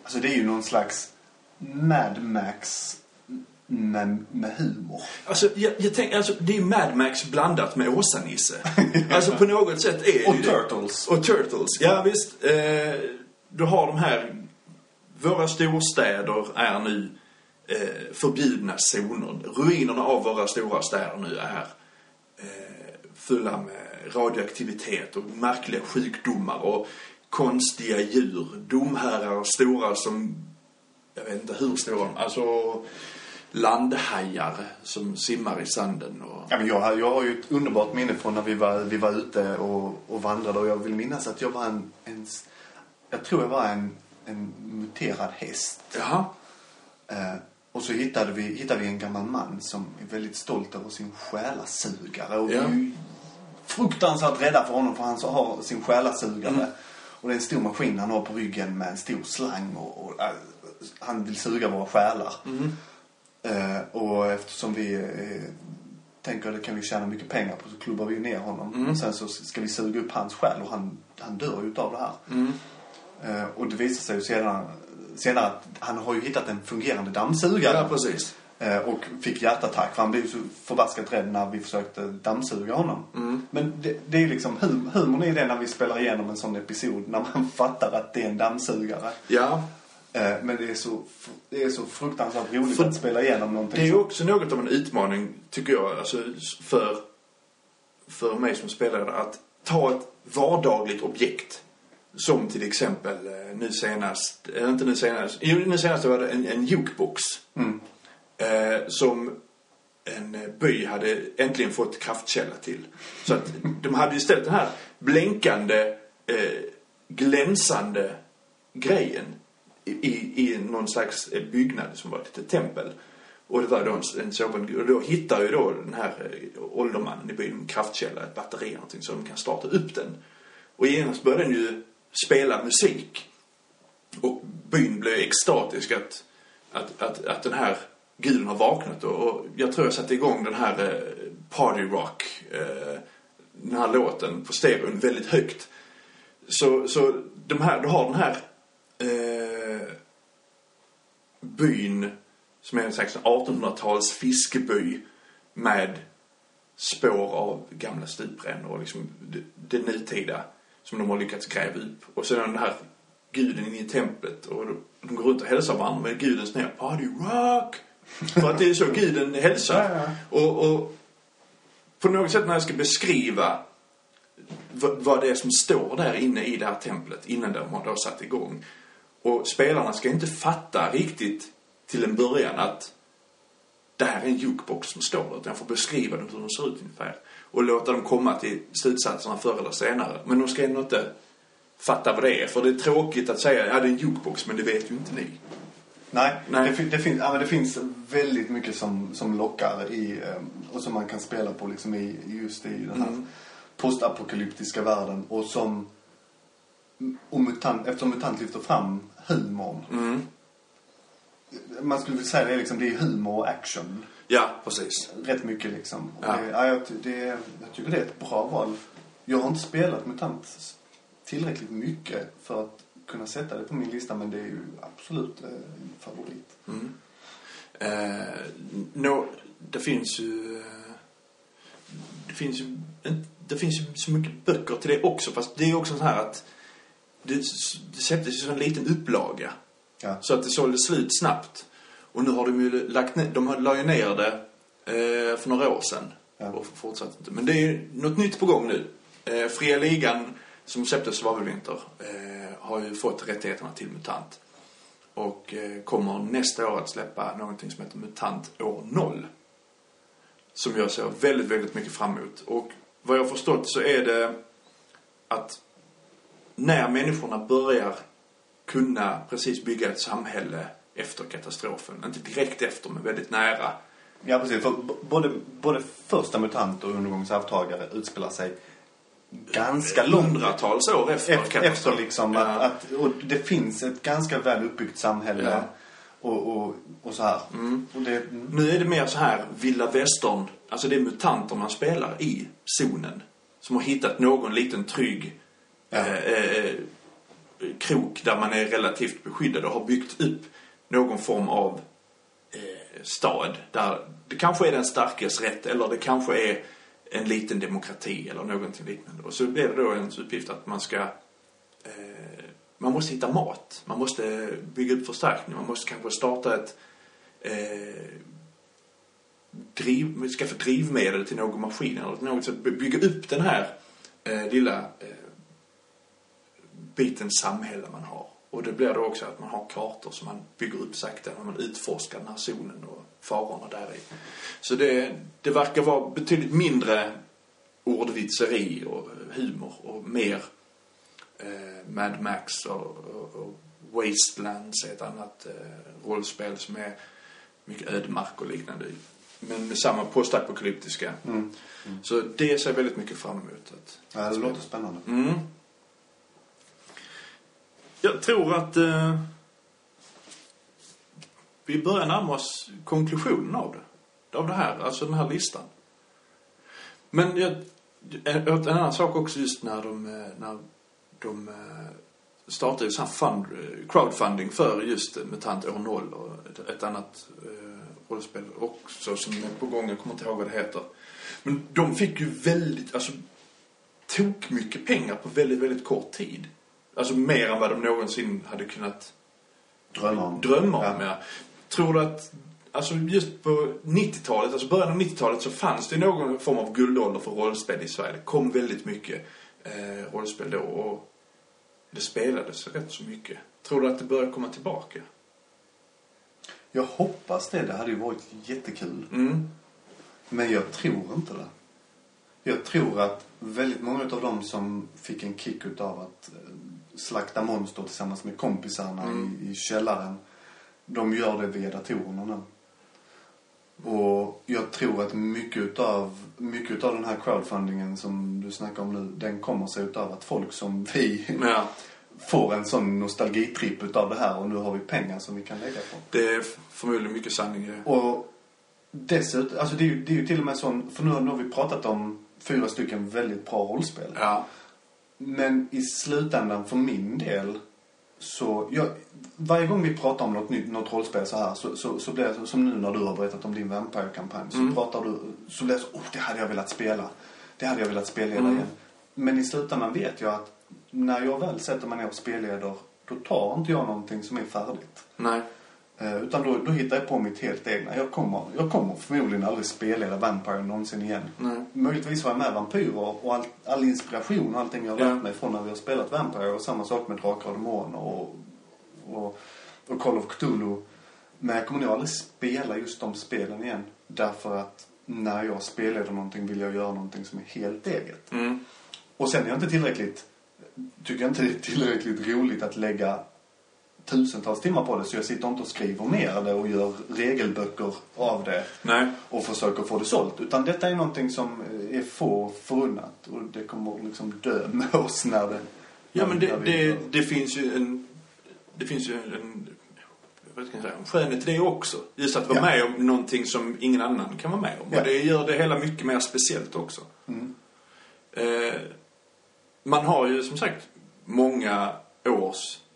Alltså det är ju någon slags Mad Max med, med humor. Alltså, jag, jag tänker, alltså, det är Mad Max blandat med Åsa-Nisse. Alltså på något sätt är Och det. Turtles. Och Turtles, ja visst. Eh, du har de här, våra storstäder är nu eh, förbjudna zoner. Ruinerna av våra stora städer nu är eh, fulla med radioaktivitet och märkliga sjukdomar och konstiga djur. Domherrar stora som, jag vet inte hur stora de Alltså landhajar som simmar i sanden och... Ja, men jag, jag har ju ett underbart minne från när vi var, vi var ute och, och vandrade och jag vill minnas att jag var en, en jag tror jag var en, en muterad häst. Jaha. Eh, Och så hittade vi, hittade vi en gammal man som är väldigt stolt över sin själasugare. Och Ja. vi är ju fruktansvärt rädda för honom för han så har sin själasugare. Mm. Och det är en stor maskin han har på ryggen med en stor slang och, och äh, han vill suga våra själar. Mm. Eh, och eftersom vi eh, tänker att det kan vi tjäna mycket pengar på så klubbar vi ner honom. Mm. Sen så ska vi suga upp hans själ och han, han dör ju utav det här. Mm. Eh, och det visar sig ju senare, senare att han har ju hittat en fungerande dammsugare. Ja, precis. Eh, och fick hjärtattack för han blev så förbaskat rädd när vi försökte dammsuga honom. Mm. Men det, det är liksom hum, humorn i det när vi spelar igenom en sån episod. När man fattar att det är en dammsugare. Ja, men det är, så, det är så fruktansvärt roligt För att spela igenom någonting det är ju också något av en utmaning, tycker jag, alltså för, för mig som spelare, att ta ett vardagligt objekt. Som till exempel eh, nu senast, eller inte nu senast, jo nu senast var det en, en jukebox. Mm. Eh, som en eh, by hade äntligen fått kraftkälla till. Så att de hade ju istället den här blänkande, eh, glänsande grejen i, i, någon slags eh, byggnad som var ett litet tempel. Och det var då en, en och då hittar ju då den här eh, åldermannen i byn en kraftkälla, ett batteri eller någonting så de kan starta upp den. Och genast börjar den ju spela musik. Och byn blev extatisk att, att, att, att den här guden har vaknat och, och jag tror jag satte igång den här eh, Party Rock, eh, den här låten på stereon väldigt högt. Så, så de här, du har den här eh, byn som är en slags 1800-tals fiskeby med spår av gamla stuprännor och liksom det, det nutida som de har lyckats gräva upp. Och sen den här guden inne i templet och de, går runt och hälsar varandra med gudens ner. Party rock! För att det är så guden hälsar. Ja, Och, och på något sätt när jag ska beskriva vad, vad det är som står där inne i det här templet innan de har då satt igång. Och spelarna ska inte fatta riktigt till en början att det här är en jukebox som står där. Utan jag får beskriva dem hur de ser ut ungefär. Och låta dem komma till slutsatserna förr eller senare. Men de ska ändå inte fatta vad det är. För det är tråkigt att säga, ja det är en jukebox men det vet ju inte ni. Nej, Nej. Det, det, fin- ja, det finns väldigt mycket som, som lockar i, eh, och som man kan spela på liksom i, just i den här Mm. postapokalyptiska världen. Och som, och mutant, eftersom MUTANT lyfter fram humorn. Mm. Man skulle vilja säga det är liksom, det är humor och action. Ja, precis. Rätt mycket liksom. Ja. Det, ja, jag, det, jag tycker det är ett bra val. Jag har inte spelat MUTANT tillräckligt mycket för att kunna sätta det på min lista. Men det är ju absolut eh, en favorit. Mm. Eh, nå, det finns ju... eh, Det finns ju, det finns ju så mycket böcker till det också. Fast det är också så här att det, det släpptes ju som en liten upplaga. Ja. Så att det sålde slut snabbt. Och nu har de ju lagt ner, de har- la ju ner det eh, för några år sedan. Ja. Och fortsatt inte. Men det är ju något nytt på gång nu. Eh, Fria Ligan, som släpptes Svavelvinter, eh, har ju fått rättigheterna till MUTANT. Och eh, kommer nästa år att släppa någonting som heter MUTANT år 0. Som jag ser väldigt, väldigt mycket fram emot. Och vad jag har förstått så är det att när människorna börjar kunna precis bygga ett samhälle efter katastrofen. Inte direkt efter, men väldigt nära. Ja, precis. För både, både första MUTANT och undergångsarvtagare utspelar sig ganska långt Hundratals år efter efter, efter katastrofen. liksom ja. att, att, och det finns ett ganska väl uppbyggt samhälle Ja. och, och, och så här. Mm. Och det, mm. Nu är det mer så här vilda västern. Alltså det är mutanter man spelar i zonen. Som har hittat någon liten trygg Ja. eh, krok där man är relativt beskyddad och har byggt upp någon form av eh, stad. Där det kanske är den starkes rätt eller det kanske är en liten demokrati eller någonting liknande. Och så blir det då ens uppgift att man ska eh, man måste hitta mat. Man måste bygga upp förstärkning. Man måste kanske starta ett eh, driv, skaffa drivmedel till någon maskin eller något sätt bygga upp den här eh, lilla eh, biten samhälle man har. Och det blir då också att man har kartor som man bygger upp sakta när man utforskar den här zonen och farorna där i. Så det, det verkar vara betydligt mindre ordvitseri och humor och mer eh, Mad Max och, och, och Wastelands är ett annat eh, rollspel som är mycket ödemark och liknande. Men med samma postapokalyptiska. Mm. Så det ser jag väldigt mycket fram emot. Att, Ja, det låter spännande. Mm. Jag tror att eh, vi börjar närma oss konklusionen av det. Av det här, alltså den här listan. Men jag, en, en annan sak också just när de, eh, när de eh, startade sån här fund, eh, crowdfunding för just MUTANT år 0 och ett, ett annat eh, rollspel också som är på gång. Jag kommer inte ihåg vad det heter. Men de fick ju väldigt, alltså tok mycket pengar på väldigt, väldigt kort tid. Alltså mer än vad de någonsin hade kunnat Drömma om. drömma om. Ja. Ja. Tror du att, alltså just på 90-talet, alltså början av 90-talet så fanns det någon form av guldålder för rollspel i Sverige. Det kom väldigt mycket eh, rollspel då och det spelades rätt så mycket. Tror du att det börjar komma tillbaka? Jag hoppas det. Det hade ju varit jättekul. Mm. Men jag tror inte det. Jag tror att väldigt många av dem som fick en kick utav att eh, slakta monster tillsammans med kompisarna Mm. i, i källaren. De gör det via datorerna nu. Och jag tror att mycket utav, mycket utav den här crowdfundingen som du snackar om nu, den kommer sig utav att folk som vi Ja, får en sån nostalgitripp utav det här och nu har vi pengar som vi kan lägga på. det är förmodligen mycket sanning det. Och dessutom, alltså det är, ju, det är ju till och med sån, för nu, nu har vi pratat om fyra stycken väldigt bra rollspel. Ja. Men i slutändan för min del så, jag, varje gång vi pratar om något nytt, något rollspel så här så, så, så blir det som nu när du har berättat om din Vampire-kampanj. Så Mm. pratar du, så blir det så, oh det hade jag velat spela. Det hade jag velat spelleda Mm. igen. Men i slutändan vet jag att när jag väl sätter mig ner och spelleder då tar inte jag någonting som är färdigt. Nej. Eh, utan då, då hittar jag på mitt helt egna. Jag kommer, jag kommer förmodligen aldrig spelleda Vampire någonsin igen. Nej. Möjligtvis var jag med vampyrer och all, all inspiration och allting jag har Ja. lärt mig från när vi har spelat Vampire och samma sak med Drakar och Demoner och, och, och Call of Cthulhu. Men jag kommer nog aldrig spela just de spelen igen. Därför att när jag spelleder någonting vill jag göra någonting som är helt eget. Mm. Och sen är jag inte tillräckligt, tycker jag inte det är tillräckligt roligt att lägga tusentals timmar på det. Så jag sitter inte och skriver ner det och gör regelböcker av det Nej. och försöker få det sålt. Utan detta är någonting som är få förunnat och det kommer liksom dö med oss när det... Ja, men det, det, det finns ju en... Det finns ju en... Vad ska jag säga? En skönhet i det också. Just att vara Ja. med om någonting som ingen annan kan vara med om. Ja. Och det gör det hela mycket mer speciellt också. Mm. Eh, man har ju som sagt många års eh,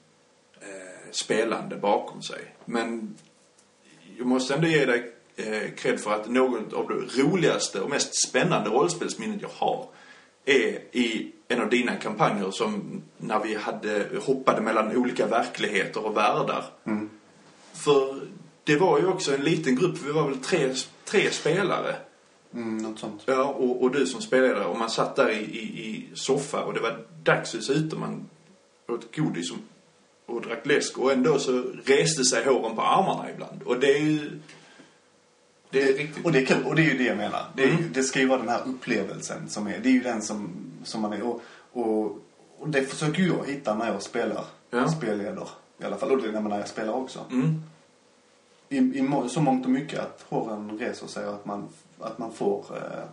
spelande bakom sig. Men jag måste ändå ge dig eh, cred för att något av det roligaste och mest spännande rollspelsminnet jag har är i en av dina kampanjer som när vi hade hoppade mellan olika verkligheter och världar. Mm. För det var ju också en liten grupp, vi var väl tre, tre spelare. Mm, något sånt. Ja, och, och du som spelade och man satt där i, i, i soffa och det var dagsljus ute. Man åt godis och, och drack läsk och ändå så reste sig håren på armarna ibland. Och det är ju... Det är riktigt... Och det är kul. Och det är ju det jag menar. Det, är, Mm. det ska ju vara den här upplevelsen som är. Det är ju den som, som man är. Och, och, och det försöker jag hitta när jag spelar. Ja. Spelleder. I alla fall. Och det när jag spelar också. Mm. I, i så mångt och mycket att håren reser sig och att man, att man får... Eh,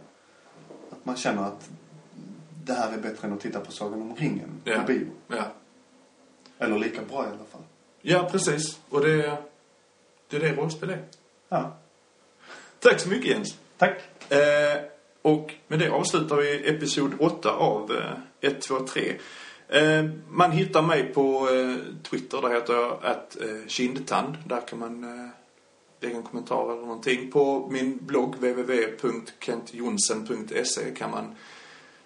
att man känner att det här är bättre än att titta på Sagan om ringen Ja. på bio. Ja. Eller lika bra i alla fall. ja, precis. Och det, det är det rollspel är. Ja. Tack så mycket Jens. Tack. Eh, och med det avslutar vi episod 8 av eh, 1, 2, 3. Eh, man hittar mig på eh, Twitter, där heter jag att eh, kindtand. Där kan man eh, lägga en kommentar eller någonting. På min blogg www.kentjonsen.se kan man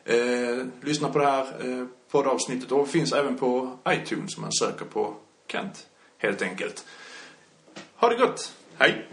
eh, lyssna på det här eh, poddavsnittet och finns även på iTunes om man söker på Kent helt enkelt. Ha det gott! Hej!